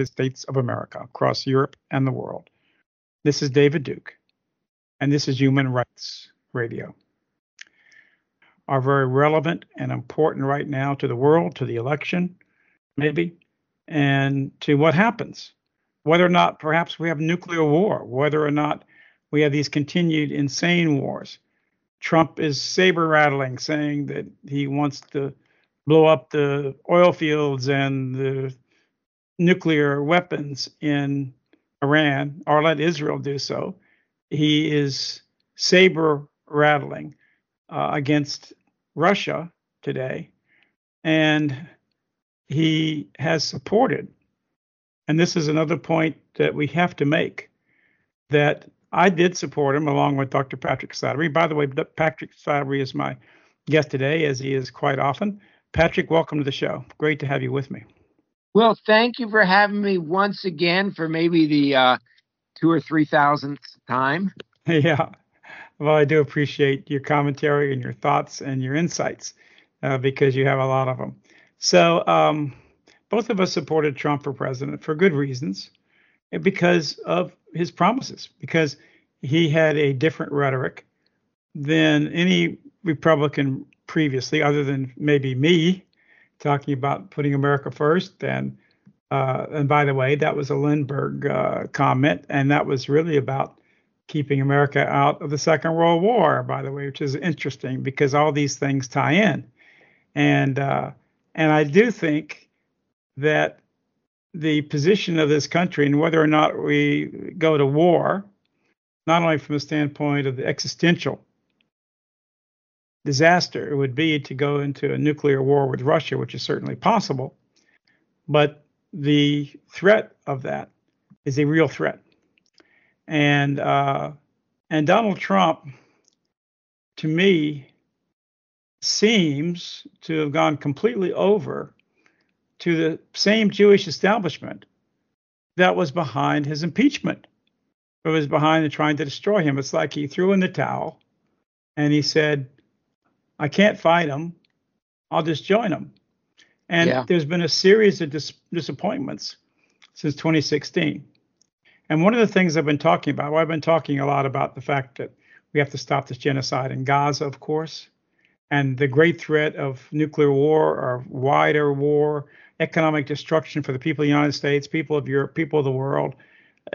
United States of America, across Europe and the world. This is David Duke, and this is Human Rights Radio. Are very relevant and important right now to the world, to the election, maybe, and to what happens. Whether or not perhaps we have nuclear war, whether or not we have these continued insane wars. Trump is saber rattling, saying that he wants to blow up the oil fields and the nuclear weapons in Iran or let Israel do so. He is saber rattling uh, against Russia today. And he has supported, and this is another point that we have to make, that I did support him along with Dr. Patrick Slattery. By the way, Patrick Slattery is my guest today, as he is quite often. Patrick, welcome to the show. Great to have you with me. Well, thank you for having me once again for maybe the uh, two or three thousandth time. Yeah. Well, I do appreciate your commentary and your thoughts and your insights uh, because you have a lot of them. So, um, both of us supported Trump for president for good reasons because of his promises, because he had a different rhetoric than any Republican previously, other than maybe me talking about putting America first. And uh, and by the way, that was a Lindbergh uh, comment, and that was really about keeping America out of the Second World War. By the way, which is interesting because all these things tie in, and uh, and I do think that the position of this country and whether or not we go to war, not only from the standpoint of the existential disaster it would be to go into a nuclear war with Russia, which is certainly possible, but the threat of that is a real threat. And uh, and Donald Trump, to me, seems to have gone completely over to the same Jewish establishment that was behind his impeachment. It was behind the trying to destroy him. It's like he threw in the towel and he said, I can't fight them. I'll just join them. And yeah. there's been a series of dis- disappointments since 2016. And one of the things I've been talking about, well, I've been talking a lot about the fact that we have to stop this genocide in Gaza, of course, and the great threat of nuclear war or wider war economic destruction for the people of the United States, people of Europe, people of the world,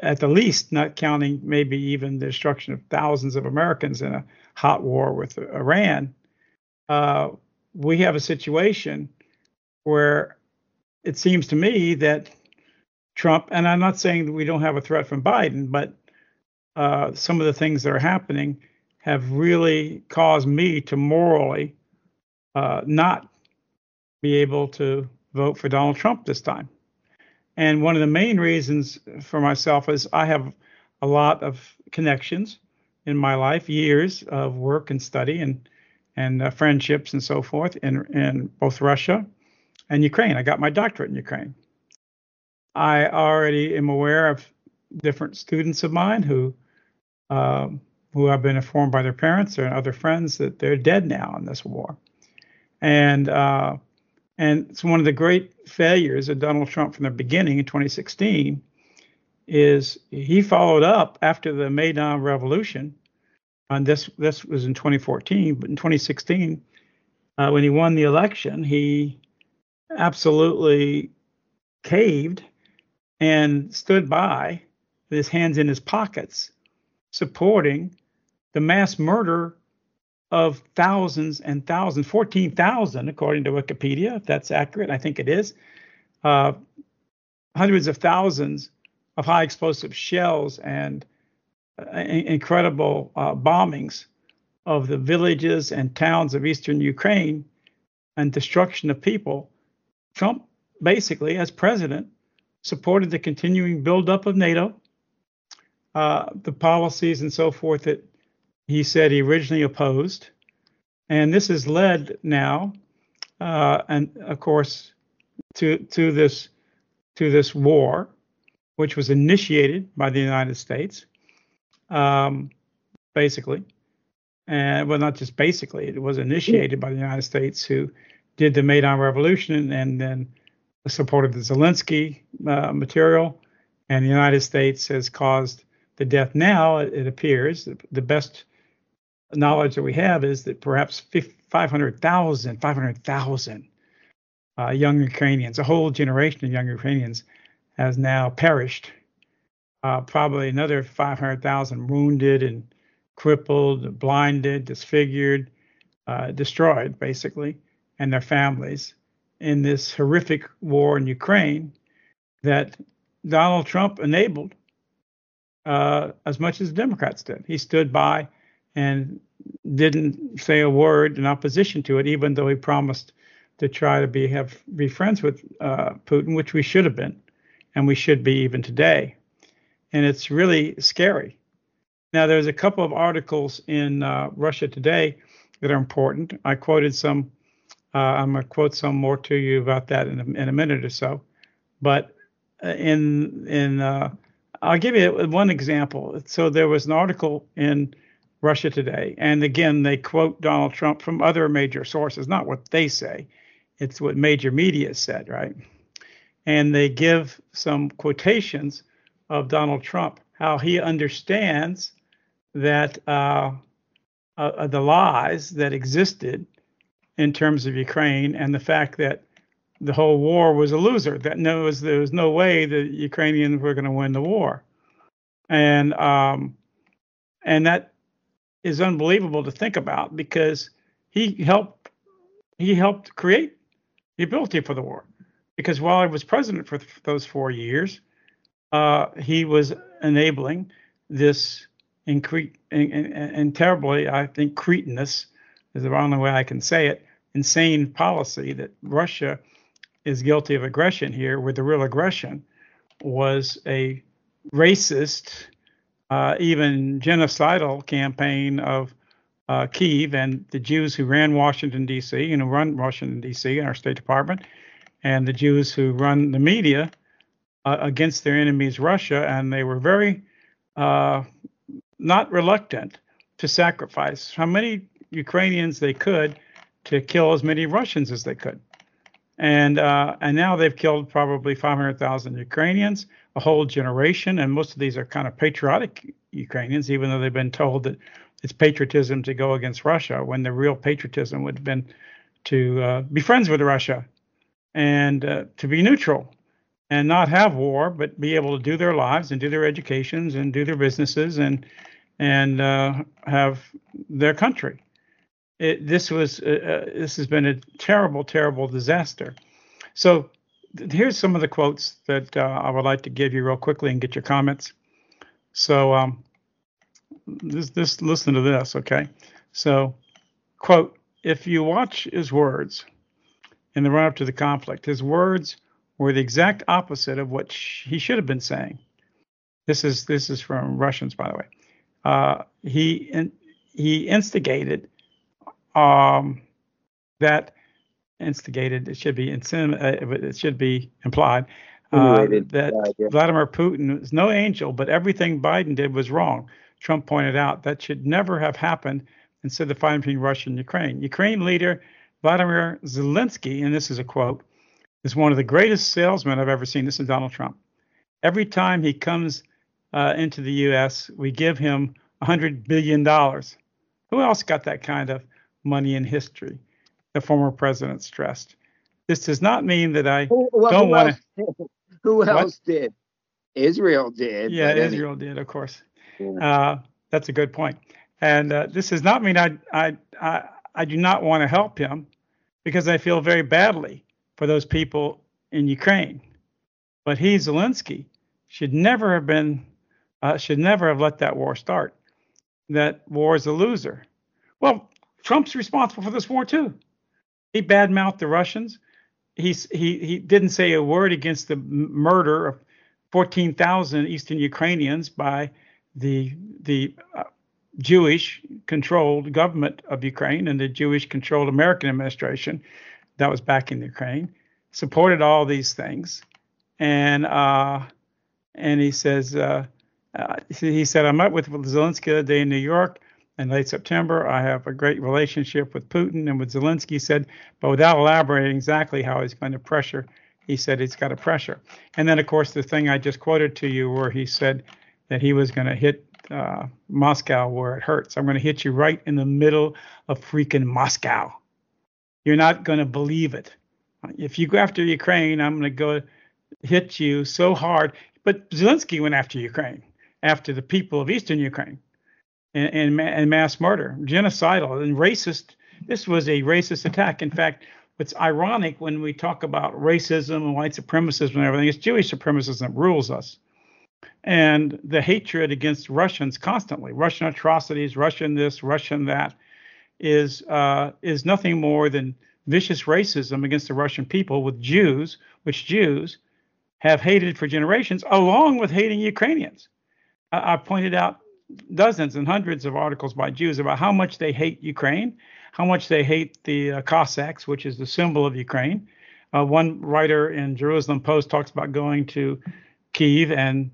at the least, not counting maybe even the destruction of thousands of Americans in a hot war with Iran. Uh, we have a situation where it seems to me that Trump, and I'm not saying that we don't have a threat from Biden, but uh, some of the things that are happening have really caused me to morally uh, not be able to vote for Donald Trump this time. And one of the main reasons for myself is I have a lot of connections in my life, years of work and study and and uh, friendships and so forth in in both Russia and Ukraine. I got my doctorate in Ukraine. I already am aware of different students of mine who um, who have been informed by their parents or other friends that they're dead now in this war. And uh, and it's one of the great failures of Donald Trump from the beginning in 2016 is he followed up after the Maidan Revolution, and this this was in 2014, but in 2016, uh, when he won the election, he absolutely caved and stood by with his hands in his pockets, supporting the mass murder of thousands and thousands, 14,000 according to Wikipedia, if that's accurate, I think it is, uh, hundreds of thousands of high explosive shells and uh, incredible uh, bombings of the villages and towns of eastern Ukraine and destruction of people. Trump, basically, as president, supported the continuing buildup of NATO, uh, the policies and so forth that he said he originally opposed. And this has led now, uh, and of course, to to this to this war, which was initiated by the United States, um, basically, and well, not just basically, it was initiated by the United States, who did the Maidan Revolution and then supported the Zelensky uh, material, and the United States has caused the death. Now it appears the best knowledge that we have is that perhaps 500,000 500,000 uh, young Ukrainians, a whole generation of young Ukrainians, has now perished. Uh, probably another 500,000 wounded and crippled, blinded, disfigured, uh, destroyed, basically, and their families in this horrific war in Ukraine that Donald Trump enabled uh, as much as the Democrats did. He stood by and didn't say a word in opposition to it, even though he promised to try to be have be friends with uh, Putin, which we should have been, and we should be even today. And it's really scary. Now, there's a couple of articles in uh, Russia Today that are important. I quoted some. Uh, I'm going to quote some more to you about that in a, in a minute or so. But uh, in in uh, I'll give you one example. So there was an article in Russia Today, and again they quote Donald Trump from other major sources, not what they say. It's what major media said, right? And they give some quotations of Donald Trump, how he understands that uh, uh, the lies that existed in terms of Ukraine and the fact that the whole war was a loser. That no, was, there was no way the Ukrainians were going to win the war, and um, and that is unbelievable to think about because he helped he helped create the ability for the war. Because while I was president for those four years, uh, he was enabling this incre- and, and, and terribly, I think, cretinous is the only way I can say it, insane policy that Russia is guilty of aggression here, where the real aggression was a racist, uh, even genocidal campaign of uh, Kiev and the Jews who ran Washington D.C. and who run Washington D.C. and our State Department, and the Jews who run the media uh, against their enemies, Russia, and they were very uh, not reluctant to sacrifice how many Ukrainians they could to kill as many Russians as they could. And uh, and now they've killed probably 500,000 Ukrainians, a whole generation, and most of these are kind of patriotic Ukrainians, even though they've been told that it's patriotism to go against Russia, when the real patriotism would have been to uh, be friends with Russia and uh, to be neutral and not have war, but be able to do their lives and do their educations and do their businesses and and uh, have their country. It, this was uh, uh, this has been a terrible, terrible disaster. So th- here's some of the quotes that uh, I would like to give you real quickly and get your comments. So um, this, this listen to this, okay? So quote: If you watch his words in the run up to the conflict, his words were the exact opposite of what sh- he should have been saying. This is this is from Russians, by the way. Uh, he in, he instigated um, that instigated. It should be insim- uh, it should be implied uh, that yeah. Vladimir Putin is no angel, but everything Biden did was wrong. Trump pointed out that should never have happened instead of the fighting between Russia and Ukraine. Ukraine leader Vladimir Zelensky, and this is a quote, is one of the greatest salesmen I've ever seen. This is Donald Trump. Every time he comes uh, into the U.S., we give him $100 billion. Who else got that kind of money in history? The former president stressed. This does not mean that I well, don't want to. Who else what? did? Israel did. Yeah, Israel any... did, of course. Uh, that's a good point. And uh, this does not mean I, I, I, I do not want to help him because I feel very badly for those people in Ukraine. But he, Zelensky, should never have been uh, should never have let that war start. That war is a loser. Well, Trump's responsible for this war too. He badmouthed the Russians. He's, he he didn't say a word against the murder of 14,000 Eastern Ukrainians by the the uh, Jewish controlled government of Ukraine and the Jewish controlled American administration that was backing Ukraine supported all these things and uh, and he says uh, uh, he said, I met with Zelensky the other day in New York in late September. I have a great relationship with Putin and with Zelensky, said, but without elaborating exactly how he's going to pressure he said he's got a pressure. And then, of course, the thing I just quoted to you, where he said that he was going to hit uh, Moscow where it hurts. I'm going to hit you right in the middle of freaking Moscow. You're not going to believe it. If you go after Ukraine, I'm going to go hit you so hard. But Zelensky went after Ukraine, after the people of eastern Ukraine, and, and, and mass murder, genocidal, and racist. This was a racist attack. In fact, what's ironic when we talk about racism and white supremacism and everything, it's Jewish supremacism that rules us. And the hatred against Russians constantly, Russian atrocities, Russian this, Russian that, is uh, is nothing more than vicious racism against the Russian people with Jews, which Jews have hated for generations, along with hating Ukrainians. I, I pointed out dozens and hundreds of articles by Jews about how much they hate Ukraine how much they hate the uh, Cossacks, which is the symbol of Ukraine. Uh, one writer in Jerusalem Post talks about going to Kiev and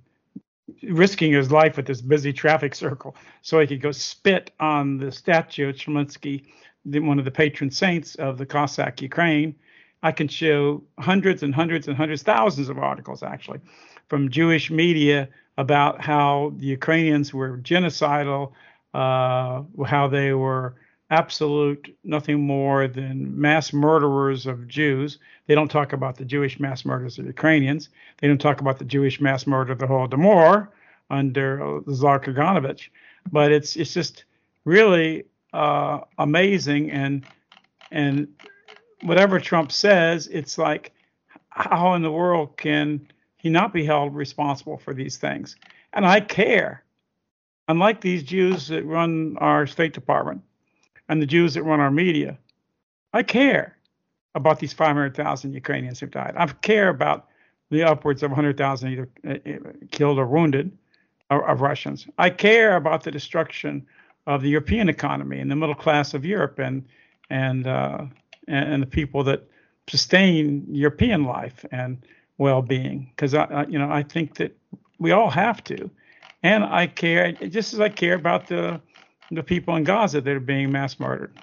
risking his life with this busy traffic circle so he could go spit on the statue of Chmelsky, one of the patron saints of the Cossack Ukraine. I can show hundreds and hundreds and hundreds, thousands of articles actually from Jewish media about how the Ukrainians were genocidal, uh, how they were absolute nothing more than mass murderers of Jews. They don't talk about the Jewish mass murders of Ukrainians. They don't talk about the Jewish mass murder of the Holodomor under Tsar Kaganovich. But it's it's just really uh, amazing and and whatever Trump says, it's like how in the world can he not be held responsible for these things? And I care. Unlike these Jews that run our State Department, and the Jews that run our media. I care about these 500,000 Ukrainians who've died. I care about the upwards of 100,000 either uh, killed or wounded of, of, Russians. I care about the destruction of the European economy and the middle class of Europe and and uh, and, and, the people that sustain European life and well-being. Because I, I, you know, I think that we all have to, and I care just as I care about the the people in Gaza that are being mass murdered.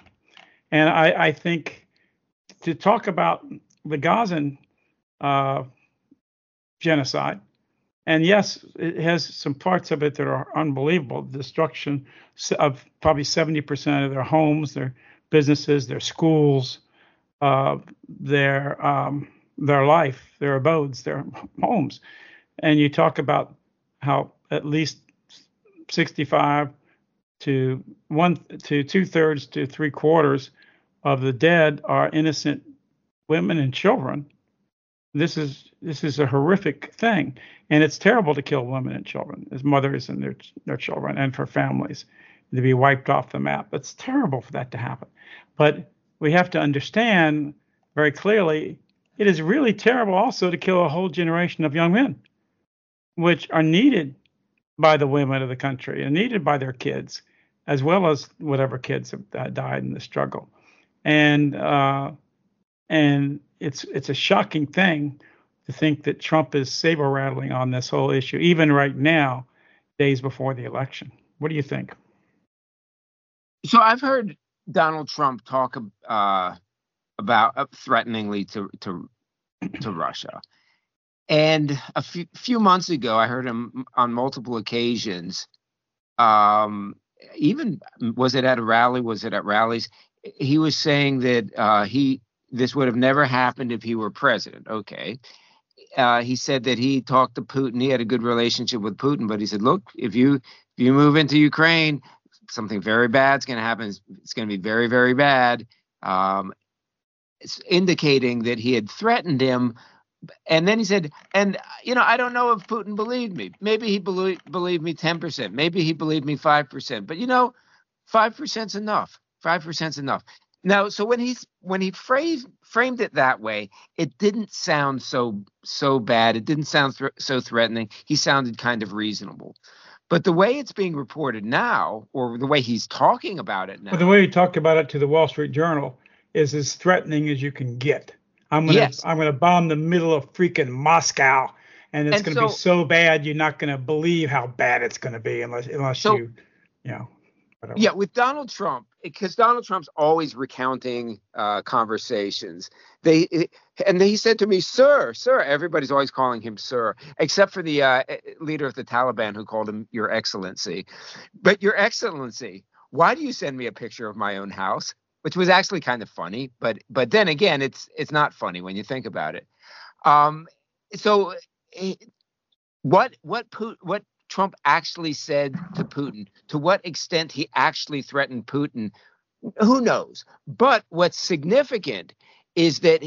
And I, I think to talk about the Gazan uh, genocide, and yes, it has some parts of it that are unbelievable. Destruction of probably 70% of their homes, their businesses, their schools, uh, their um, their life, their abodes, their homes. And you talk about how at least 65 to one to two thirds to three quarters of the dead are innocent women and children. This is this is a horrific thing, and it's terrible to kill women and children as mothers and their their children and for families to be wiped off the map. It's terrible for that to happen, but we have to understand very clearly it is really terrible also to kill a whole generation of young men, which are needed by the women of the country and needed by their kids as well as whatever kids have died in the struggle. And uh, and it's it's a shocking thing to think that Trump is saber rattling on this whole issue, even right now, days before the election. What do you think? So I've heard Donald Trump talk uh, about uh, threateningly to to to Russia. And a few, few months ago, I heard him on multiple occasions um, even was it at a rally? Was it at rallies? He was saying that uh, he this would have never happened if he were president. Okay. Uh, he said that he talked to Putin. He had a good relationship with Putin, but he said, "Look, if you if you move into Ukraine, something very bad's going to happen. It's going to be very very bad." Um, it's indicating that he had threatened him and then he said, and you know, I don't know if Putin believed me. Maybe he believed believed me ten percent. Maybe he believed me five percent. But you know, five percent's enough. Five percent's enough. Now, so when he when he phrased framed it that way, it didn't sound so so bad. It didn't sound th- so threatening. He sounded kind of reasonable. But the way it's being reported now, or the way he's talking about it now, well, the way he talked about it to the Wall Street Journal is as threatening as you can get. I'm gonna yes. I'm gonna bomb the middle of freaking Moscow, and it's and gonna so, be so bad you're not gonna believe how bad it's gonna be unless unless so, you you know. Whatever. Yeah, with Donald Trump, because Donald Trump's always recounting uh, conversations. They and he said to me, "Sir, sir." Everybody's always calling him sir, except for the uh, leader of the Taliban who called him Your Excellency. But Your Excellency, why do you send me a picture of my own house? Which was actually kind of funny, but but then again, it's it's not funny when you think about it. Um, so eh, what what what Trump actually said to Putin, to what extent he actually threatened Putin, who knows? But what's significant is that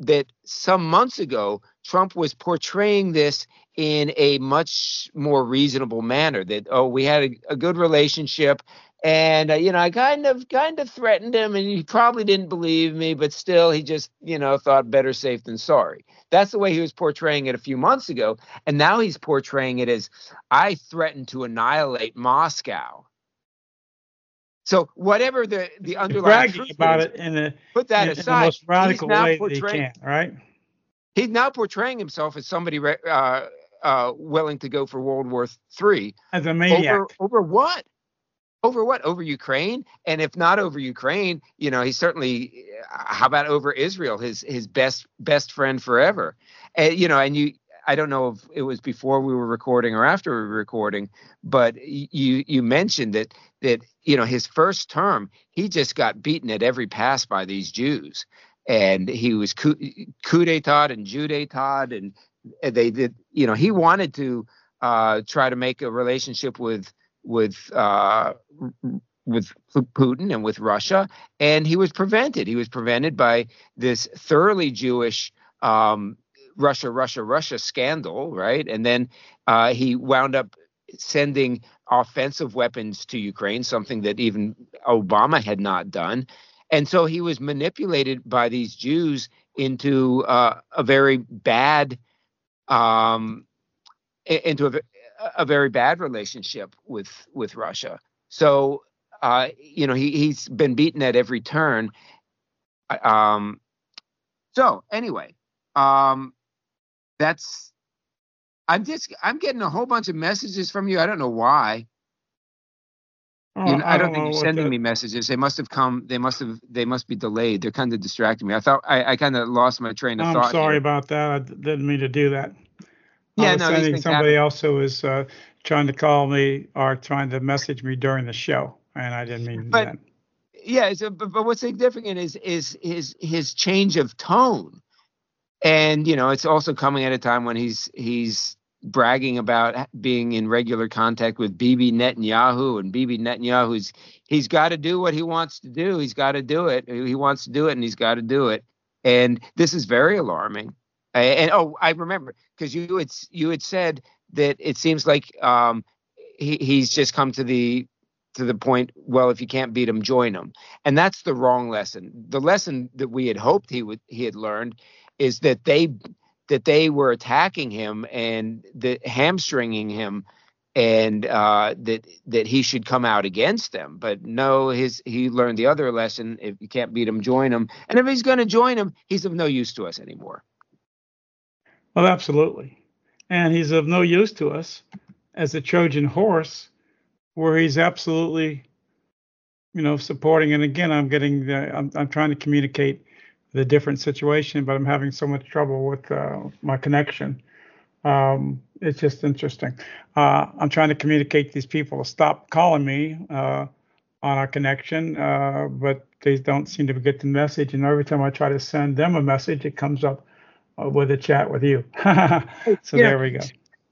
that some months ago Trump was portraying this in a much more reasonable manner. That oh, we had a, a good relationship, and uh, you know I kind of kind of threatened him, and he probably didn't believe me, but still he just you know thought better safe than sorry. That's the way he was portraying it a few months ago, and now he's portraying it as I threatened to annihilate Moscow. So whatever the the underlying bragging about is, it in a put that in, aside, in the most radical way that he can, right? He's now portraying himself as somebody uh, uh, willing to go for World War Three as a maniac. Over, over what? Over what? Over Ukraine? And if not over Ukraine, you know, he's certainly. How about over Israel? His his best best friend forever. And you know, and you I don't know if it was before we were recording or after we were recording, but you you mentioned that that you know his first term he just got beaten at every pass by these Jews, and he was coup, coup d'état and Judetat, and they did you know he wanted to uh, try to make a relationship with with uh, with Putin and with Russia, and he was prevented. He was prevented by this thoroughly Jewish um, Russia, Russia, Russia scandal, right? And then uh, he wound up sending offensive weapons to Ukraine, something that even Obama had not done. And so he was manipulated by these Jews into uh, a very bad, um, into a, a, very bad relationship with with Russia. So uh, you know he he's been beaten at every turn. Um, so anyway, um, that's I'm just I'm getting a whole bunch of messages from you. I don't know why. Oh, you know, I, I don't, don't think you're sending the- me messages. They must have come. They must have. They must be delayed. They're kind of distracting me. I thought I, I kind of lost my train of I'm thought. sorry here. about that. I didn't mean to do that. Yeah, I was no, sending somebody else who was uh, trying to call me or trying to message me during the show, and I didn't mean But- that. Yeah, so, but, but what's significant is is his his change of tone, and you know it's also coming at a time when he's he's bragging about being in regular contact with Bibi Netanyahu, and Bibi Netanyahu's he's got to do what he wants to do. He's got to do it. He wants to do it, and he's got to do it. And this is very alarming. And, oh, I remember because you had you had said that it seems like um, he, he's just come to the to the point. Well, if you can't beat him, join him, and that's the wrong lesson. The lesson that we had hoped he would he had learned is that they that they were attacking him and the hamstringing him and uh, that that he should come out against them. But no, his he learned the other lesson: if you can't beat him, join him. And if he's going to join him, he's of no use to us anymore. Well, absolutely. And he's of no use to us as a Trojan horse, where he's absolutely, you know, supporting. And again, I'm getting, the, I'm, I'm trying to communicate the different situation, but I'm having so much trouble with uh, my connection. Um, it's just interesting. Uh, I'm trying to communicate these people to stop calling me uh, on our connection, uh, but they don't seem to get the message. And every time I try to send them a message, it comes up with a chat with you. so Yeah. there we go.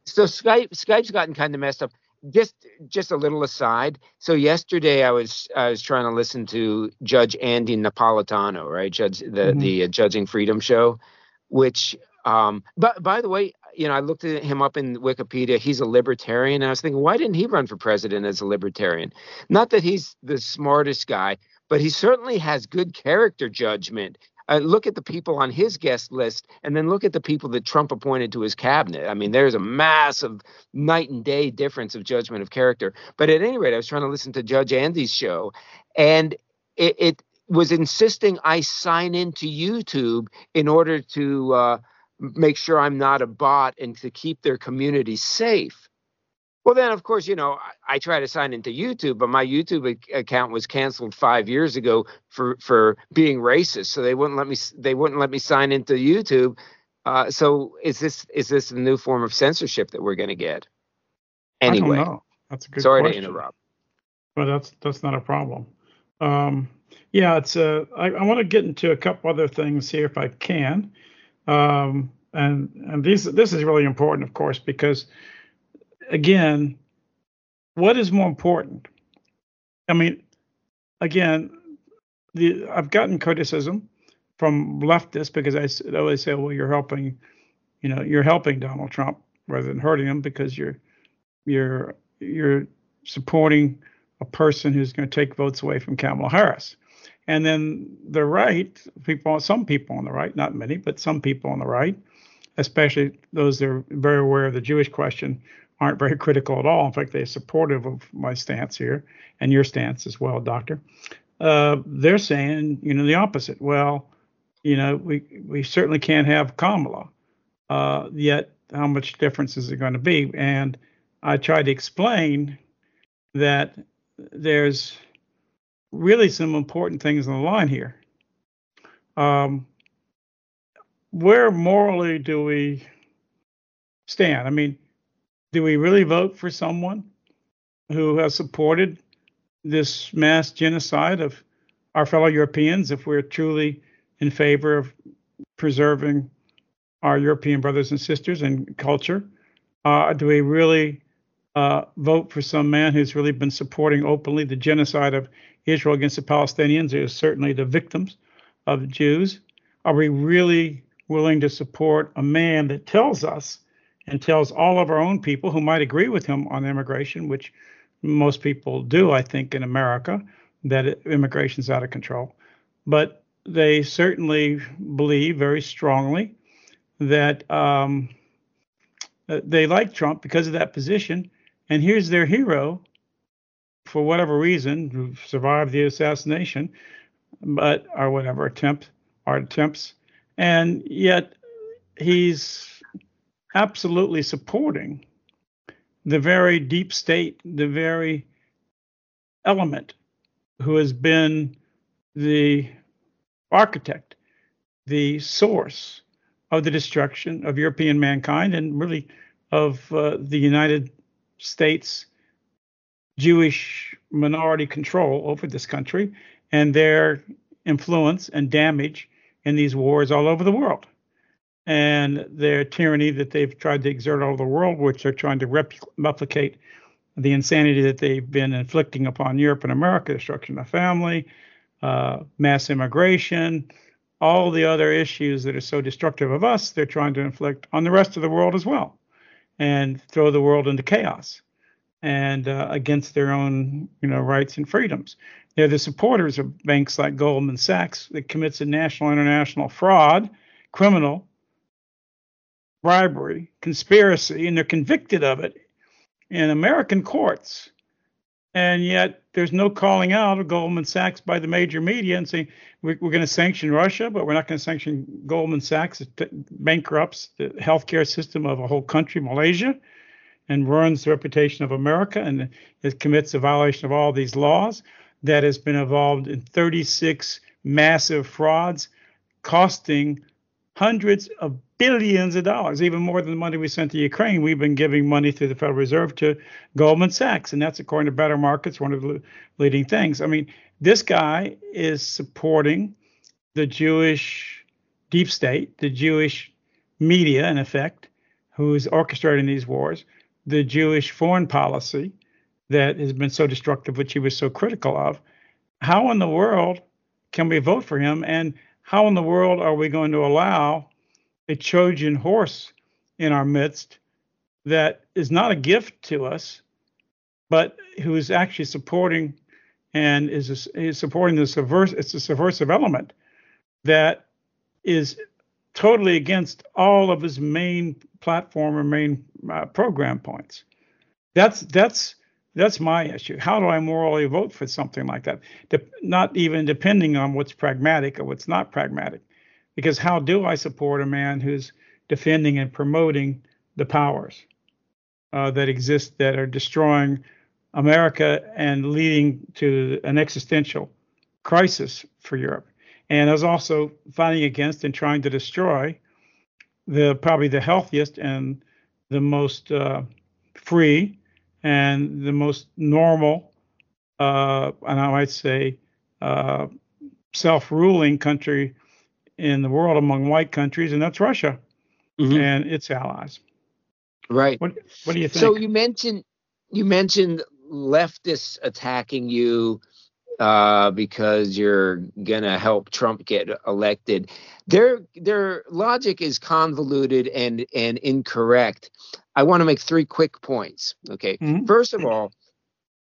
So Skype Skype's gotten kind of messed up. Just just a little aside. So yesterday I was I was trying to listen to Judge Andy Napolitano, right? Judge the Mhm. the uh, Judging Freedom show, which um but by the way, you know, I looked at him up in Wikipedia. He's a libertarian. And I was thinking, why didn't he run for president as a libertarian? Not that he's the smartest guy, but he certainly has good character judgment. Uh, look at the people on his guest list and then look at the people that Trump appointed to his cabinet. I mean, there's a massive night and day difference of judgment of character. But at any rate, I was trying to listen to Judge Andy's show, and it, it was insisting I sign into YouTube in order to uh, make sure I'm not a bot and to keep their community safe. Well, then, of course, you know, I, I try to sign into YouTube, but my YouTube account was canceled five years ago for for being racist. So they wouldn't let me they wouldn't let me sign into YouTube. Uh, so is this is this a new form of censorship that we're going to get? Anyway, that's a good. Sorry question. to interrupt. But that's that's not a problem. Um, yeah, it's. Uh, I, I want to get into a couple other things here if I can. Um, and and these this is really important, of course, because again, what is more important? I mean, again, the I've gotten criticism from leftists because I always say, well, you're helping, you know, you're helping Donald Trump rather than hurting him because you're you're you're supporting a person who's going to take votes away from Kamala Harris. And then the right, people, some people on the right, not many, but some people on the right, especially those that are very aware of the Jewish question, aren't very critical at all. In fact, they're supportive of my stance here and your stance as well, Doctor. Uh, they're saying, you know, the opposite. Well, you know, we we certainly can't have Kamala. Uh, yet, how much difference is it going to be? And I tried to explain that there's really some important things on the line here. Um, where morally do we stand? I mean, do we really vote for someone who has supported this mass genocide of our fellow Europeans if we're truly in favor of preserving our European brothers and sisters and culture? Uh, do we really uh, vote for some man who's really been supporting openly the genocide of Israel against the Palestinians, who are certainly the victims of Jews? Are we really willing to support a man that tells us and tells all of our own people who might agree with him on immigration, which most people do, I think, in America, that immigration is out of control. But they certainly believe very strongly that um, they like Trump because of that position. And here's their hero, for whatever reason, who survived the assassination, but or whatever attempt, our attempts, and yet he's absolutely supporting the very deep state, the very element who has been the architect, the source of the destruction of European mankind and really of uh, the United States Jewish minority control over this country and their influence and damage in these wars all over the world and their tyranny that they've tried to exert all over the world, which they're trying to replicate the insanity that they've been inflicting upon Europe and America, destruction of family, uh, mass immigration, all the other issues that are so destructive of us, they're trying to inflict on the rest of the world as well, and throw the world into chaos and uh, against their own, you know, rights and freedoms. They're the supporters of banks like Goldman Sachs that commits a national international fraud, criminal bribery, conspiracy, and they're convicted of it in American courts. And yet there's no calling out of Goldman Sachs by the major media and saying we're, we're going to sanction Russia, but we're not going to sanction Goldman Sachs. It bankrupts the healthcare system of a whole country, Malaysia, and ruins the reputation of America and it commits a violation of all these laws that has been involved in 36 massive frauds costing hundreds of billions of dollars, even more than the money we sent to Ukraine. We've been giving money through the Federal Reserve to Goldman Sachs, and that's according to Better Markets, one of the leading things. I mean, this guy is supporting the Jewish deep state, the Jewish media, in effect, who's orchestrating these wars, the Jewish foreign policy that has been so destructive, which he was so critical of. How in the world can we vote for him? And how in the world are we going to allow a Trojan horse in our midst that is not a gift to us, but who is actually supporting and is, is supporting the subversive, it's a subversive element that is totally against all of his main platform or main uh, program points. That's that's that's my issue. How do I morally vote for something like that? De- not even depending on what's pragmatic or what's not pragmatic. Because how do I support a man who's defending and promoting the powers uh, that exist that are destroying America and leading to an existential crisis for Europe. And is also fighting against and trying to destroy the probably the healthiest and the most uh, free and the most normal, uh, and I might say, uh, self-ruling country in the world among white countries, and that's Russia mm-hmm. and its allies. Right. What, what do you think? So you mentioned you mentioned leftists attacking you uh, because you're gonna help Trump get elected. Their their logic is convoluted and and incorrect. I want to make three quick points. Okay, mm-hmm. first of all,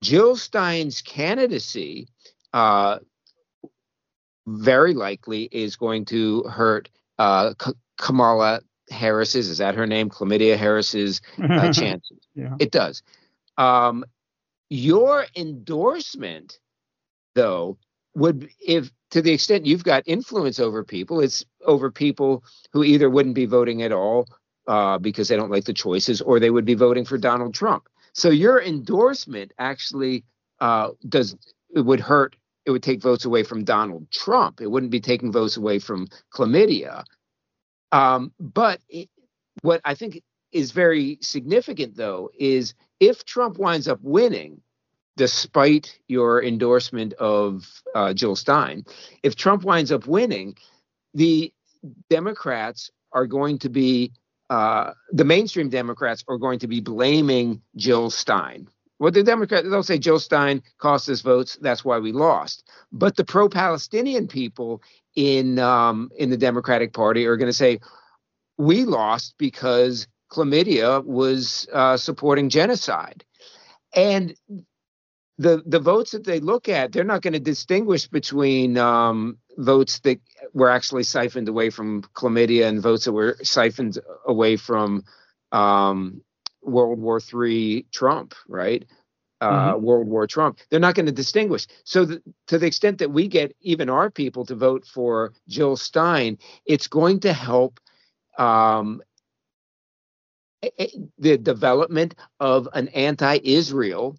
Jill Stein's candidacy uh, very likely is going to hurt uh, K- Kamala Harris's, is that her name? Chlamydia Harris's uh, chances. Yeah. It does. Um, your endorsement, though, would if to the extent you've got influence over people, it's over people who either wouldn't be voting at all uh, because they don't like the choices, or they would be voting for Donald Trump. So your endorsement actually uh, does it would hurt. It would take votes away from Donald Trump. It wouldn't be taking votes away from chlamydia. Um, but it, what I think is very significant, though, is if Trump winds up winning, despite your endorsement of uh, Jill Stein, if Trump winds up winning, the Democrats are going to be uh, the mainstream Democrats are going to be blaming Jill Stein. What the Democrats they'll say Jill Stein cost us votes, that's why we lost. But the pro-Palestinian people in um, in the Democratic Party are going to say we lost because chlamydia was uh, supporting genocide, and the the votes that they look at, they're not going to distinguish between um, votes that were actually siphoned away from chlamydia and votes that were siphoned away from um, World War III Trump, right? uh, mm-hmm. World War Trump. They're not going to distinguish. So, the, to the extent that we get even our people to vote for Jill Stein, it's going to help um, the development of an anti-Israel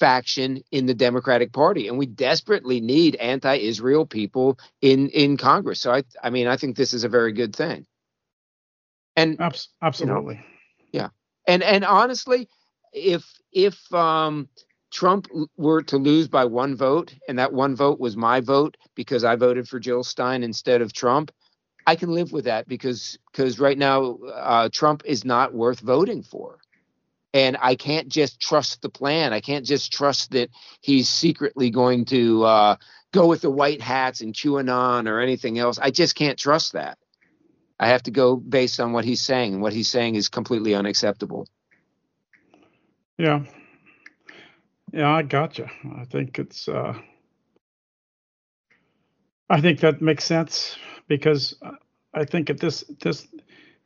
faction in the Democratic Party, and we desperately need anti-Israel people in in Congress. So, I, I mean, I think this is a very good thing. And absolutely, you know, yeah. And and honestly, if if um, Trump were to lose by one vote, and that one vote was my vote because I voted for Jill Stein instead of Trump, I can live with that because because right now uh, Trump is not worth voting for, and I can't just trust the plan. I can't just trust that he's secretly going to uh, go with the white hats and QAnon or anything else. I just can't trust that. I have to go based on what he's saying, and what he's saying is completely unacceptable. Yeah. Yeah, I gotcha. I think it's uh I think that makes sense because I think at this this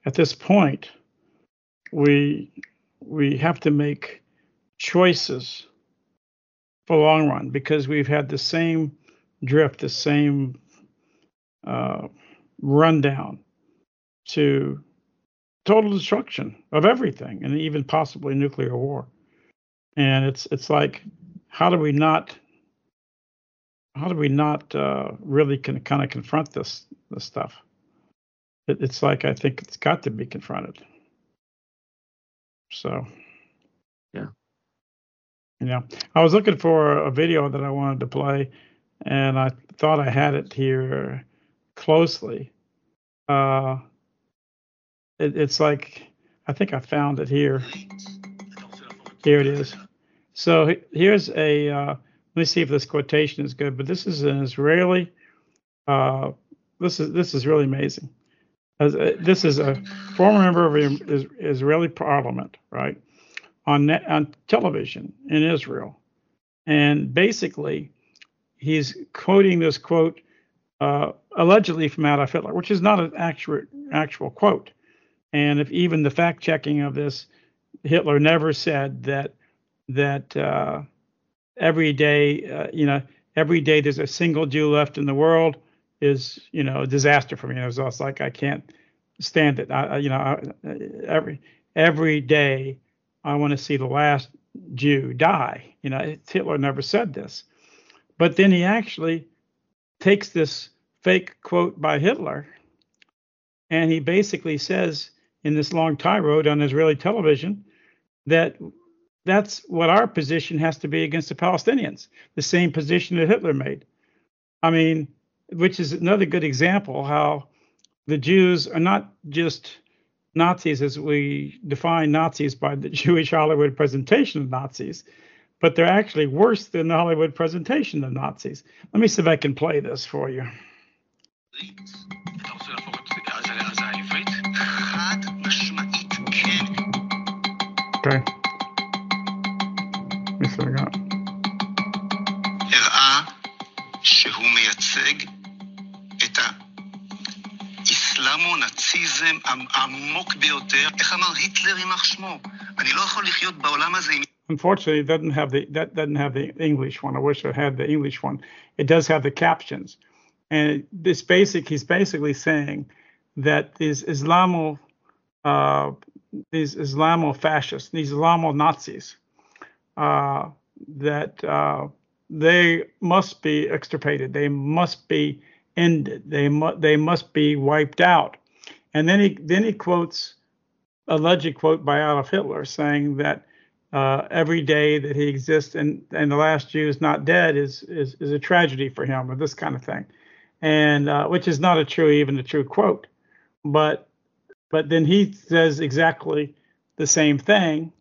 at this point we we have to make choices for the long run because we've had the same drift, the same uh, rundown to total destruction of everything and even possibly nuclear war and it's it's like how do we not how do we not uh, really can kind of confront this this stuff? It, it's like I think it's got to be confronted. So, yeah, Yeah. I was looking for a video that I wanted to play, and I thought I had it here closely. Uh, it, it's like I think I found it here. Here it is. So here's a. Uh, let me see if this quotation is good. But this is an Israeli. Uh, this is this is really amazing. As, uh, this is a former member of the Israeli Parliament, right, on net, on television in Israel, and basically he's quoting this quote uh, allegedly from Adolf Hitler, which is not an actual actual quote. And if even the fact checking of this Hitler never said that that uh, every day, uh, you know, every day there's a single Jew left in the world is, you know, a disaster for me. It was also like I can't stand it. I, you know, I, every every day I want to see the last Jew die. You know, Hitler never said this. But then he actually takes this fake quote by Hitler and he basically says in this long tirade on Israeli television that that's what our position has to be against the Palestinians, the same position that Hitler made. I mean, which is another good example how the Jews are not just Nazis as we define Nazis by the Jewish Hollywood presentation of Nazis, but they're actually worse than the Hollywood presentation of Nazis. Let me see if I can play this for you. Okay. הראה שהוא מייצג את האסלאמו-נאציזם העמוק ביותר. איך אמר היטלר יימח שמו? אני לא יכול לחיות בעולם הזה עם... Unfortunately, it doesn't have the that doesn't have the English one. I wish it had the English one. It does have the captions, and this basic he's basically saying that these Islamo uh, these Islamo fascists, these Islamo Nazis, uh, that uh, they must be extirpated. They must be ended. They mu- they must be wiped out. And then he then he quotes alleged quote by Adolf Hitler saying that uh, every day that he exists and, and the last Jew is not dead is, is, is a tragedy for him or this kind of thing. And uh, which is not a true, even a true quote. But but then he says exactly the same thing.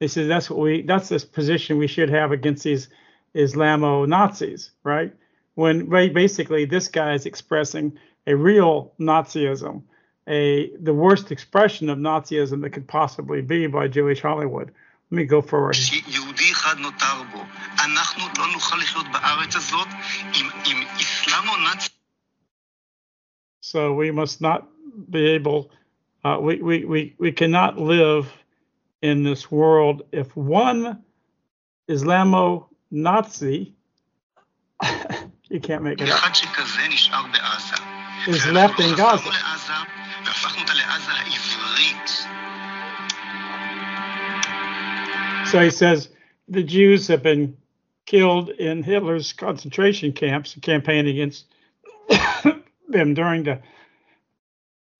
He says that's what we that's the position we should have against these Islamo Nazis, right? When basically this guy is expressing a real Nazism, a the worst expression of Nazism that could possibly be by Jewish Hollywood. Let me go forward. So we must not be able uh, we, we, we, we cannot live in this world if one Islamo Nazi, you can't make it up, is left in Gaza. So he says the Jews have been killed in Hitler's concentration camps, campaign against them during the,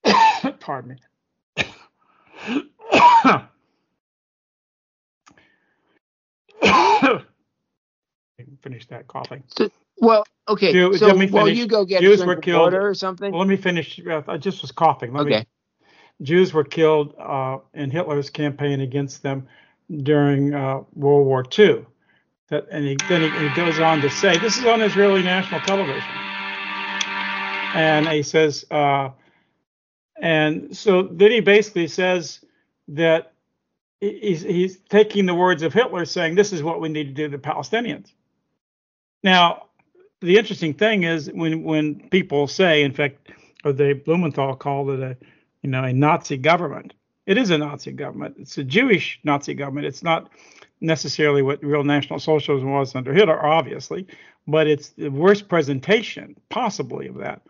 pardon me, finish that coughing. So, well, okay. Do, so, well, you go get Jews were killed, water or something. Well, let me finish. Uh, I just was coughing. Let okay. Me, Jews were killed uh, in Hitler's campaign against them during uh, World War II. That, and he, then he, he, goes on to say, this is on Israeli national television. And he says, uh, and so then he basically says that he's, he's taking the words of Hitler, saying, this is what we need to do to the Palestinians. Now, the interesting thing is when when people say, in fact, or they Blumenthal called it a, you know, a Nazi government. It is a Nazi government. It's a Jewish Nazi government. It's not necessarily what real National Socialism was under Hitler, obviously, but it's the worst presentation possibly of that.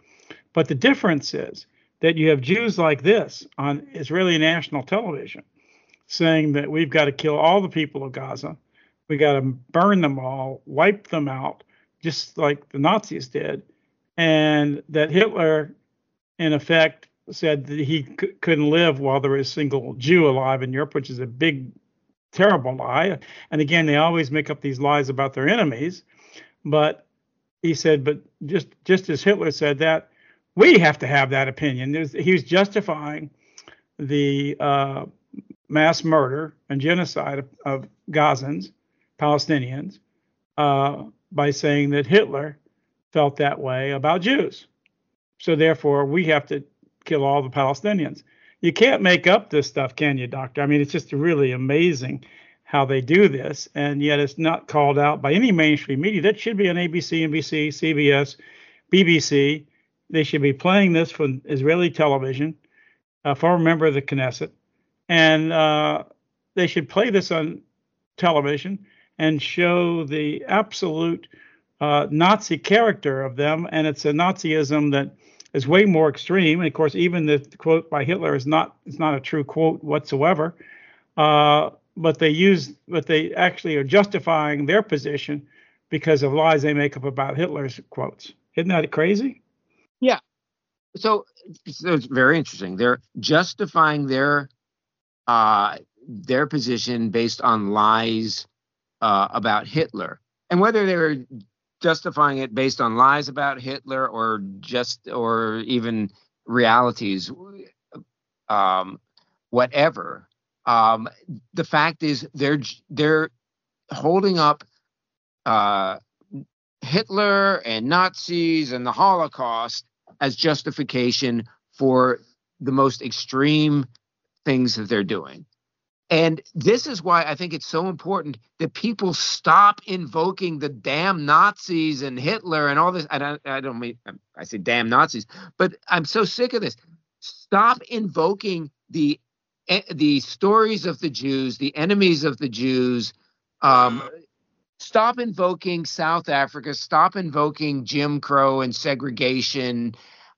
But the difference is that you have Jews like this on Israeli national television saying that we've got to kill all the people of Gaza we got to burn them all, wipe them out, just like the Nazis did. And that Hitler, in effect, said that he c- couldn't live while there was a single Jew alive in Europe, which is a big, terrible lie. And again, they always make up these lies about their enemies. But he said, but just just as Hitler said that, we have to have that opinion. There's, he was justifying the uh, mass murder and genocide of, of Gazans Palestinians uh, by saying that Hitler felt that way about Jews. So therefore, we have to kill all the Palestinians. You can't make up this stuff, can you, Doctor? I mean, it's just really amazing how they do this, and yet it's not called out by any mainstream media. That should be on ABC, NBC, CBS, BBC. They should be playing this from Israeli television, a former member of the Knesset, and uh, they should play this on television and show the absolute uh, Nazi character of them. And it's a Nazism that is way more extreme. And of course, even the quote by Hitler is not is not a true quote whatsoever. Uh, but they use, but they actually are justifying their position because of lies they make up about Hitler's quotes. Isn't that crazy? Yeah. So, so it's very interesting. They're justifying their uh, their position based on lies uh, about Hitler, and whether they were justifying it based on lies about Hitler or just or even realities, um, whatever. Um, the fact is, they're they're holding up uh, Hitler and Nazis and the Holocaust as justification for the most extreme things that they're doing. And this is why I think it's so important that people stop invoking the damn Nazis and Hitler and all this. I don't, I don't mean I say damn Nazis, but I'm so sick of this. Stop invoking the eh, the stories of the Jews, the enemies of the Jews. Um, stop invoking South Africa. Stop invoking Jim Crow and segregation.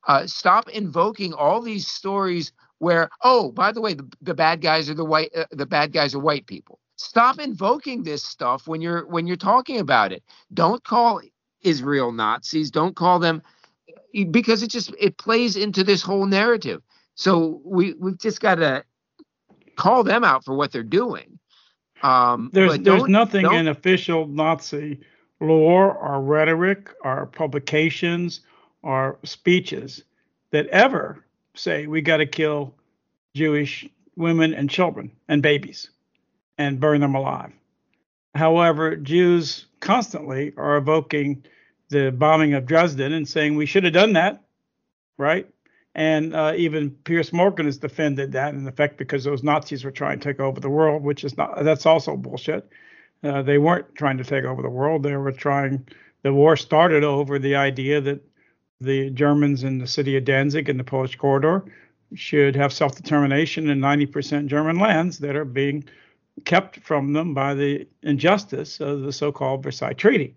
Uh, stop invoking all these stories where oh by the way the, the bad guys are the white uh, the bad guys are white people. Stop invoking this stuff when you're when you're talking about it. Don't call israel nazis. Don't call them because it just it plays into this whole narrative. So we we've just got to call them out for what they're doing. Um, there's there's nothing in official nazi lore or rhetoric or publications or speeches that ever say we got to kill Jewish women and children and babies and burn them alive. However, Jews constantly are evoking the bombing of Dresden and saying we should have done that, right? And uh, even Piers Morgan has defended that in effect because those Nazis were trying to take over the world, which is not that's also bullshit. Uh, they weren't trying to take over the world; they were trying. The war started over the idea that the Germans in the city of Danzig and the Polish corridor should have self determination in 90% German lands that are being kept from them by the injustice of the so called Versailles Treaty.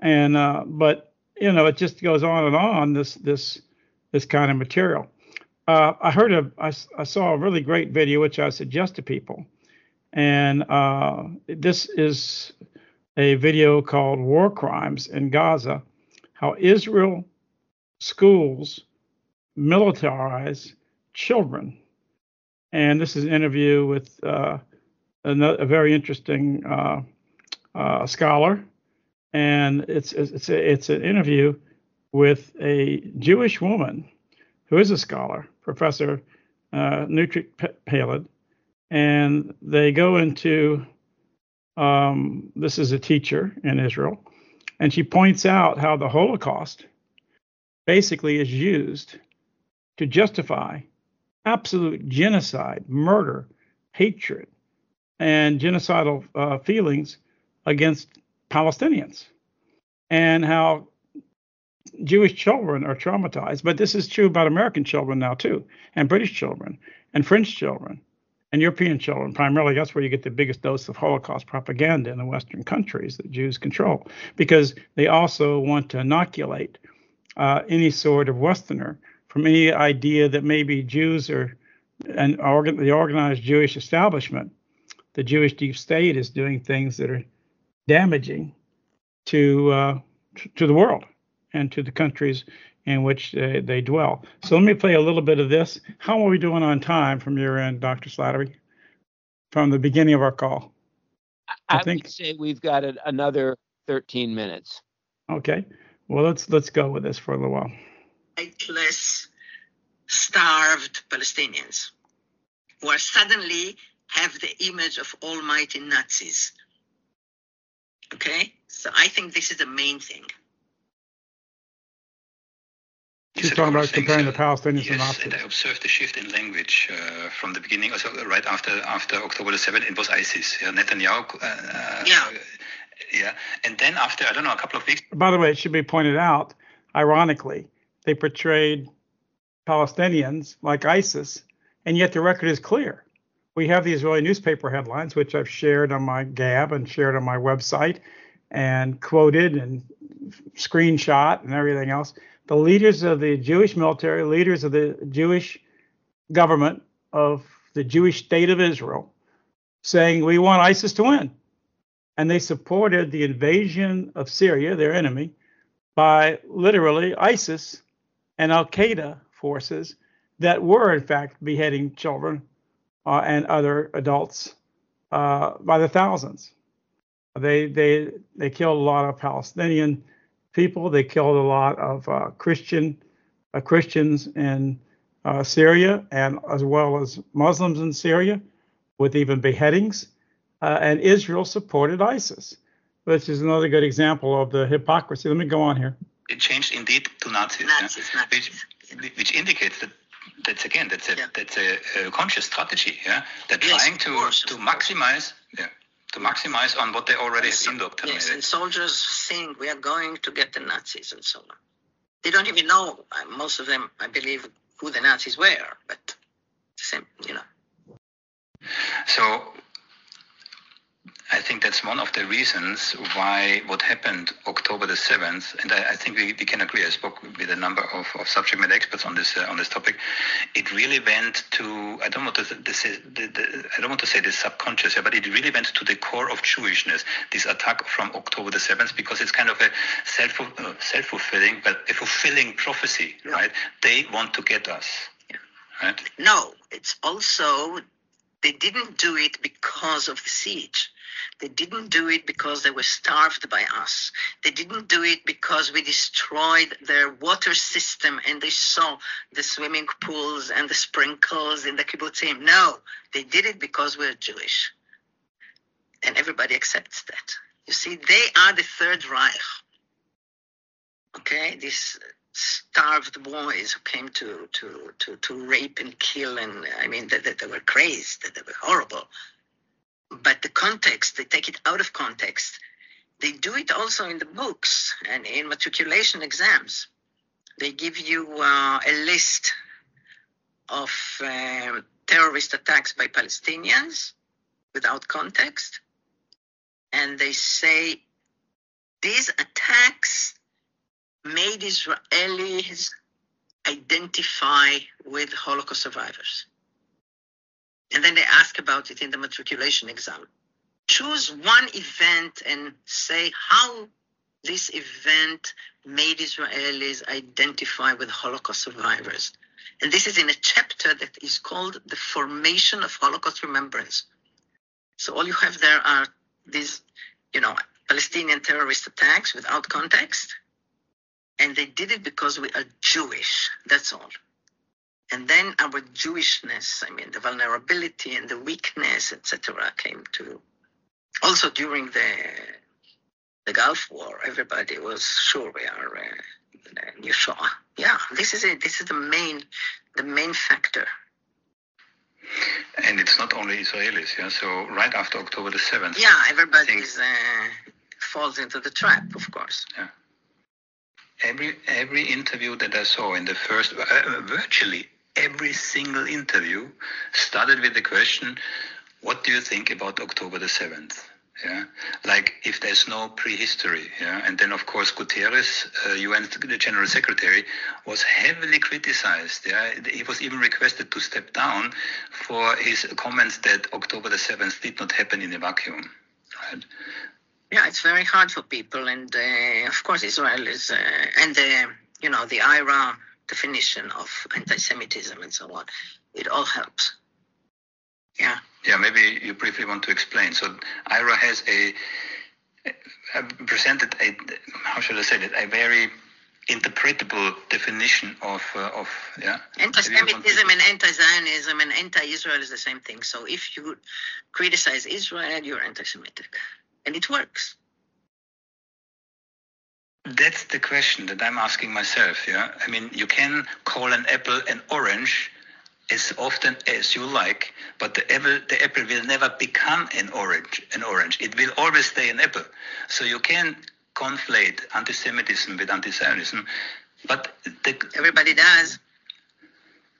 And, uh, but, you know, it just goes on and on, this, this, this kind of material. Uh, I heard a, I, I saw a really great video, which I suggest to people. And uh, this is a video called War Crimes in Gaza How Israel schools militarize children. And this is an interview with uh, a, very interesting uh, uh, scholar, and it's it's a, it's an interview with a Jewish woman who is a scholar, Professor uh, Nutrik and they go into um, this is a teacher in Israel, and she points out how the Holocaust basically is used to justify absolute genocide, murder, hatred, and genocidal uh, feelings against Palestinians, and how Jewish children are traumatized. But this is true about American children now, too, and British children, and French children, and European children. Primarily, that's where you get the biggest dose of Holocaust propaganda in the Western countries that Jews control, because they also want to inoculate uh, any sort of Westerner from any idea that maybe Jews are and organ, the organized Jewish establishment, the Jewish deep state, is doing things that are damaging to uh, to the world and to the countries in which they, they dwell. So let me play a little bit of this. How are we doing on time from your end, Dr. Slattery, from the beginning of our call? I, I think say we've got another 13 minutes. Okay. Well, let's let's go with this for a little while. Less starved Palestinians who are suddenly have the image of almighty Nazis. Okay, so I think this is the main thing. He's talking about comparing the Palestinians yes, and Nazis. and I observed the shift in language uh, from the beginning, also right after after October the 7th, it was ISIS. Yeah, Netanyahu uh, yeah. Yeah. And then after, I don't know, a couple of weeks. By the way, it should be pointed out, ironically, they portrayed Palestinians like ISIS, and yet the record is clear. We have the Israeli newspaper headlines, which I've shared on my Gab and shared on my website and quoted and screenshot and everything else. The leaders of the Jewish military, leaders of the Jewish government of the Jewish state of Israel saying we want ISIS to win. And they supported the invasion of Syria, their enemy, by literally ISIS and Al Qaeda forces that were, in fact, beheading children uh, and other adults uh, by the thousands. They they they killed a lot of Palestinian people. They killed a lot of uh, Christian uh, Christians in uh, Syria and as well as Muslims in Syria, with even beheadings. Uh, and Israel supported ISIS, which is another good example of the hypocrisy. Let me go on here. It changed indeed to Nazis, Nazis, yeah? Nazis. Which, which indicates that that's again that's a Yeah. that's a, a conscious strategy. Yeah, they're Yes, trying to course, to of course. maximize yeah to maximize on what they already have indoctrinated. Yes, and soldiers think we are going to get the Nazis and so on. They don't even know, uh, most of them, I believe, who the Nazis were, but same, you know. So I think that's one of the reasons why what happened October the 7th, and I, I think we, we can agree, I spoke with a number of, of subject matter experts on this uh, on this topic, it really went to, I don't want to, say, the, the, I don't want to say the subconscious, but it really went to the core of Jewishness, this attack from October the 7th, because it's kind of a self, uh, self-fulfilling, but a fulfilling prophecy, Yeah. right? They want to get us, Yeah. right? No, it's also, they didn't do it because of the siege. They didn't do it because they were starved by us. They didn't do it because we destroyed their water system and they saw the swimming pools and the sprinkles in the kibbutzim. No, they did it because we're Jewish. And everybody accepts that. You see, they are the Third Reich. Okay, these starved boys who came to to to, to rape and kill, and I mean that they, they were crazed, that they were horrible. But the context, they take it out of context. They do it also in the books and in matriculation exams. They give you uh, a list of um, terrorist attacks by Palestinians without context, and they say these attacks made Israelis identify with Holocaust survivors. And then they ask about it in the matriculation exam. Choose one event and say how this event made Israelis identify with Holocaust survivors. And this is in a chapter that is called The Formation of Holocaust Remembrance. So all you have there are these, you know, Palestinian terrorist attacks without context, and they did it because we are Jewish. That's all. And then our Jewishness, I mean, the vulnerability and the weakness, etc., came to. Also during the the Gulf War, everybody was sure we are uh, new Shoah. Yeah, this is it. This is the main the main factor. And it's not only Israelis, yeah. So right after October the 7th, Yeah, everybody is, uh, falls into the trap, of course. every every interview that I saw in the first, uh, virtually every single interview started with the question, "What do you think about October the 7th?" Yeah, like if there's no prehistory. Yeah, and then of course Guterres, uh, UN General Secretary, was heavily criticized. Yeah, he was even requested to step down for his comments that October the 7th did not happen in a vacuum. Right. Yeah, it's very hard for people, and uh, of course, Israel is, uh, and the you know the IHRA definition of anti-Semitism and so on. It all helps. Yeah. Yeah, maybe you briefly want to explain. So IHRA has a uh, presented a how should I say that a very interpretable definition of uh, of yeah. Want to- Anti-Semitism and anti-Zionism and anti-Israel is the same thing. So if you criticize Israel, you're anti-Semitic, and it works. That's the question that I'm asking myself. Yeah, I mean, you can call an apple an orange as often as you like, but the apple, the apple will never become an orange. An orange. It will always stay an apple. So you can conflate anti-Semitism with anti-Zionism, but the, Everybody does.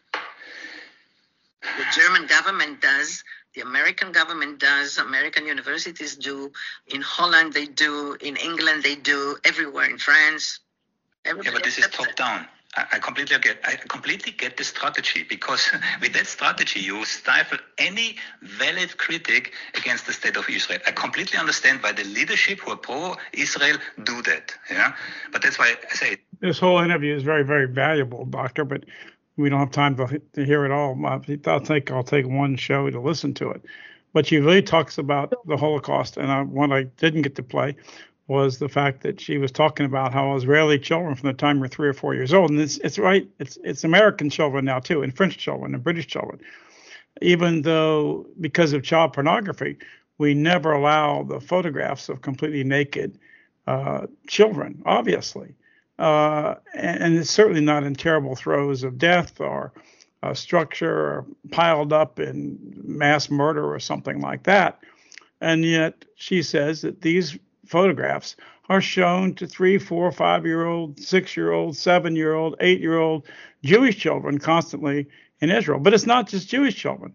The German government does. The American government does. American universities do. In Holland, they do. In England, they do. Everywhere in France. Yeah, but this is top it. down. I completely get. I completely get the strategy because with that strategy you stifle any valid critic against the state of Israel. I completely understand why the leadership who are pro-Israel do that. Yeah, but that's why I say this whole interview is very, very valuable, Doctor. But we don't have time to, to hear it all. I think I'll take one show to listen to it. But she really talks about the Holocaust, and I, one I didn't get to play was the fact that she was talking about how Israeli children from the time were three or four years old, and it's it's right, it's it's American children now too, and French children and British children. Even though because of child pornography, we never allow the photographs of completely naked uh, children, obviously, uh, and, it's certainly not in terrible throes of death or uh, structure or piled up in mass murder or something like that. And yet she says that these photographs are shown to three, four, five year old, six year old, seven year old, eight year old Jewish children constantly in Israel. But it's not just Jewish children.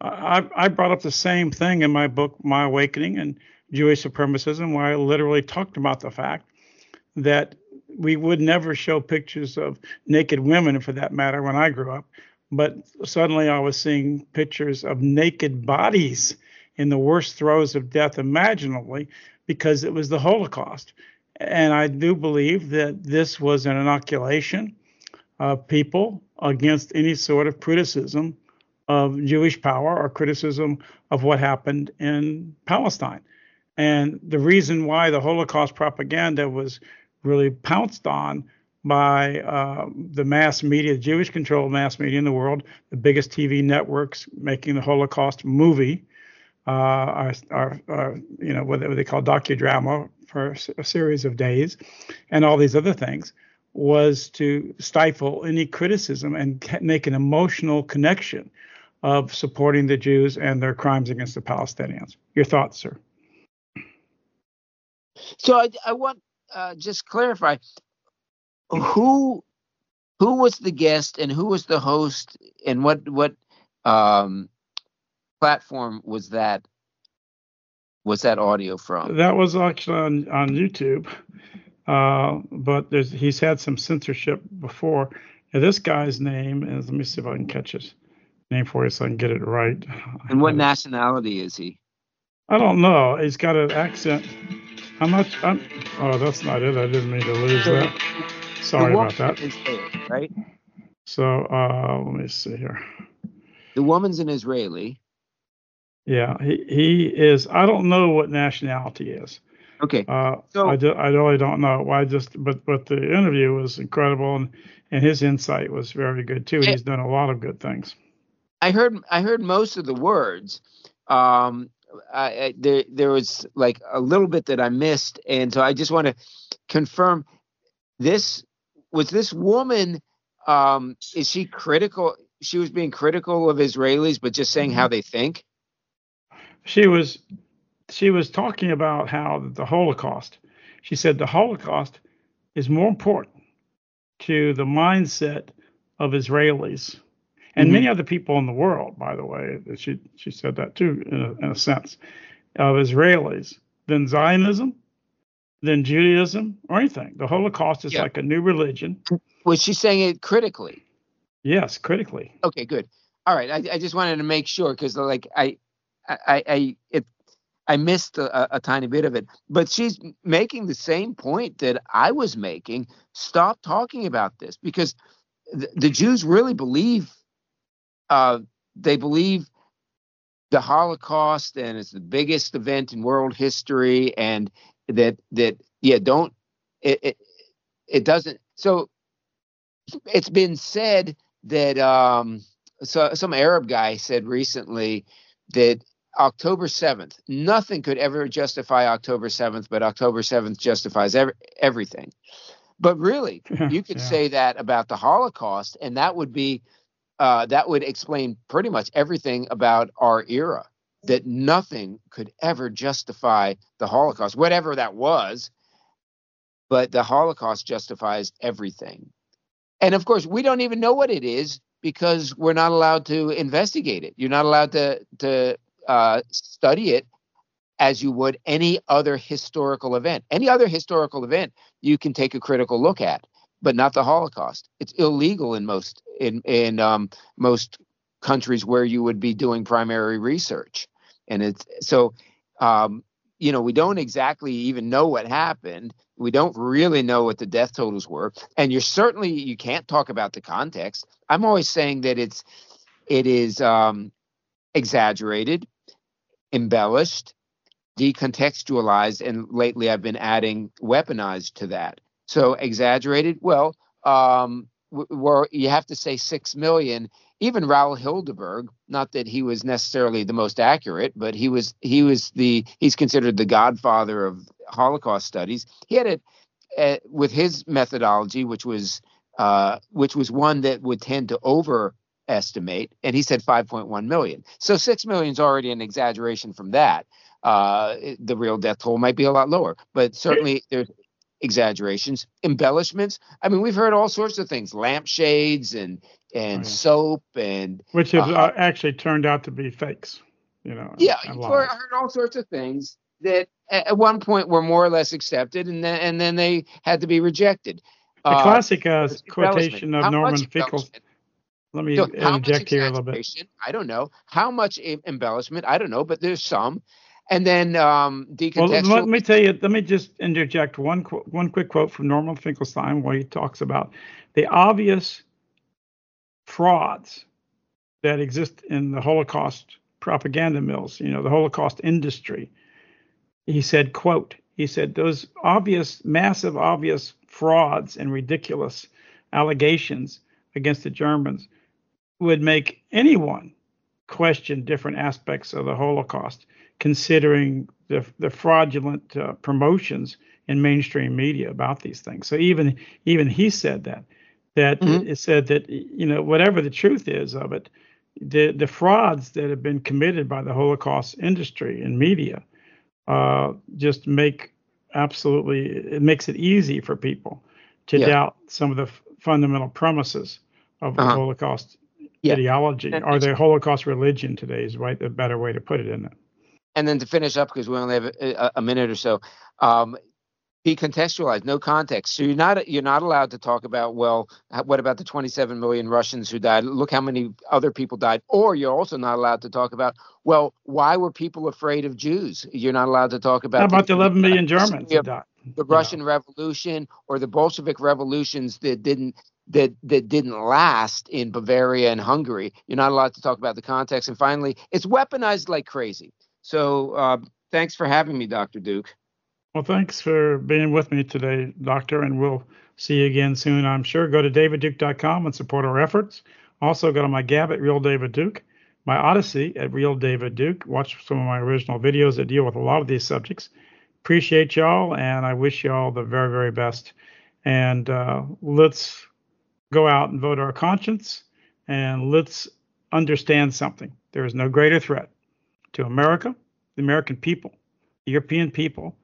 I, I brought up the same thing in my book, My Awakening and Jewish Supremacism, where I literally talked about the fact that we would never show pictures of naked women, for that matter, when I grew up. But suddenly I was seeing pictures of naked bodies in the worst throes of death imaginably because it was the Holocaust. And I do believe that this was an inoculation of people against any sort of criticism of Jewish power or criticism of what happened in Palestine. And the reason why the Holocaust propaganda was really pounced on by uh, the mass media, Jewish controlled mass media in the world, the biggest TV networks making the Holocaust movie, uh, our, our, our, you know, what they call docudrama for a series of days, and all these other things, was to stifle any criticism and make an emotional connection of supporting the Jews and their crimes against the Palestinians. Your thoughts, sir? So I, I want uh, just clarify who who was the guest and who was the host and what what um, platform was that was that audio from? That was actually on on YouTube, uh, but there's he's had some censorship before. And this guy's name is let me see if I can catch his name for you so I can get it right. And what nationality is he? I don't know. He's got an accent. I'm not. I'm, oh, that's not it. I didn't mean to lose that. Sorry about that. Is right? So uh, let me see here. The woman's an Israeli. Yeah, he he is. I don't know what nationality is. Okay. Uh, so I, do, I really don't know. Why just but but the interview was incredible and and his insight was very good too. He's done a lot of good things. I heard I heard most of the words. Um, I, I, there there was like a little bit that I missed, and so I just want to confirm this was this woman. Um, is she critical? She was being critical of Israelis, but just saying how mm-hmm. they think. She was she was talking about how the Holocaust. She said the Holocaust is more important to the mindset of Israelis and mm-hmm. many other people in the world, by the way, she she said that too, in a, in a sense, of Israelis than Zionism, than Judaism, or anything. The Holocaust is yeah. like a new religion. Was she saying it critically? Yes, critically. Okay, good. All right, I, I just wanted to make sure because like I, I, I it. I missed a, a, tiny bit of it, but she's making the same point that I was making. Stop talking about this because the, the Jews really believe uh, they believe the Holocaust and it's the biggest event in world history, and that that yeah, don't it it, it doesn't. So it's been said that um, so some Arab guy said recently that October 7th, nothing could ever justify October 7th, but October 7th justifies every, everything. But really, you could yeah. say that about the Holocaust, and that would be uh, that would explain pretty much everything about our era. That nothing could ever justify the Holocaust, whatever that was. But the Holocaust justifies everything. And of course, we don't even know what it is because we're not allowed to investigate it. You're not allowed to to uh, study it as you would any other historical event. Any other historical event, you can take a critical look at but not the Holocaust. It's illegal in most in in um, most countries where you would be doing primary research, and it's so um, you know we don't exactly even know what happened. We don't really know what the death totals were, and you're certainly you can't talk about the context. I'm always saying that it's it is um, exaggerated, embellished, decontextualized, and lately I've been adding weaponized to that. So exaggerated. Well, um, where you have to say six million. Even Raoul Hildebrand, not that he was necessarily the most accurate, but he was he was the he's considered the godfather of Holocaust studies. He had it uh, with his methodology, which was uh, which was one that would tend to overestimate, and he said 5.1 million. So six million is already an exaggeration from that. Uh, the real death toll might be a lot lower, but certainly there's exaggerations, embellishments. I mean, we've heard all sorts of things, lampshades and and oh, yeah. soap and which have uh, actually turned out to be fakes. You know. Yeah, I heard all sorts of things that at one point were more or less accepted, and then and then they had to be rejected. The uh, classic uh, quotation of Norman Finkel. Let me so interject here a little bit. I don't know how much embellishment. I don't know, but there's some and then um, decontextual. Well, let me tell you. Let me just interject one one quick quote from Norman Finkelstein, where he talks about the obvious frauds that exist in the Holocaust propaganda mills. You know, the Holocaust industry. He said, "quote." He said those obvious, massive, obvious frauds and ridiculous allegations against the Germans would make anyone question different aspects of the Holocaust considering the, the fraudulent uh, promotions in mainstream media about these things. So even even he said that that mm-hmm. it said that you know whatever the truth is of it, the the frauds that have been committed by the Holocaust industry and media uh, just make absolutely it makes it easy for people to yeah. doubt some of the f- fundamental premises of uh-huh. the Holocaust yeah. ideology or the Holocaust religion today is right the better way to put it in it? And then to finish up because we only have a, a minute or so um, be contextualized no context so you're not you're not allowed to talk about well what about the 27 million russians who died look how many other people died or you're also not allowed to talk about well why were people afraid of jews you're not allowed to talk about how about the, the 11 million germans who died the russian yeah. revolution or the bolshevik revolutions that didn't that that didn't last in Bavaria and Hungary. You're not allowed to talk about the context. And finally, it's weaponized like crazy. So uh, thanks for having me, Dr. Duke. Well, thanks for being with me today, Doctor, and we'll see you again soon, I'm sure. Go to davidduke.com and support our efforts. Also, go to my Gab at Real David Duke, my Odysee at Real David Duke. Watch some of my original videos that deal with a lot of these subjects. Appreciate y'all, and I wish y'all the very, very best. And uh, let's go out and vote our conscience, and let's understand something. There is no greater threat to America, the American people, the European people,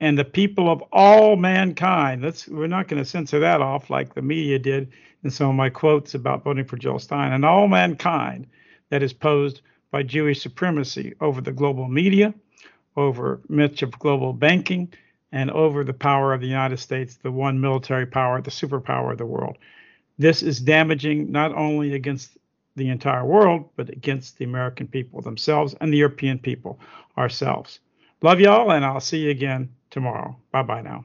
and the people of all mankind. That's we're not going to censor that off like the media did in some of my quotes about voting for Jill Stein. And all mankind that is posed by Jewish supremacy over the global media, over much of global banking, and over the power of the United States, the one military power, the superpower of the world. This is damaging not only against the entire world, but against the American people themselves and the European people ourselves. Love y'all, and I'll see you again tomorrow. Bye bye now.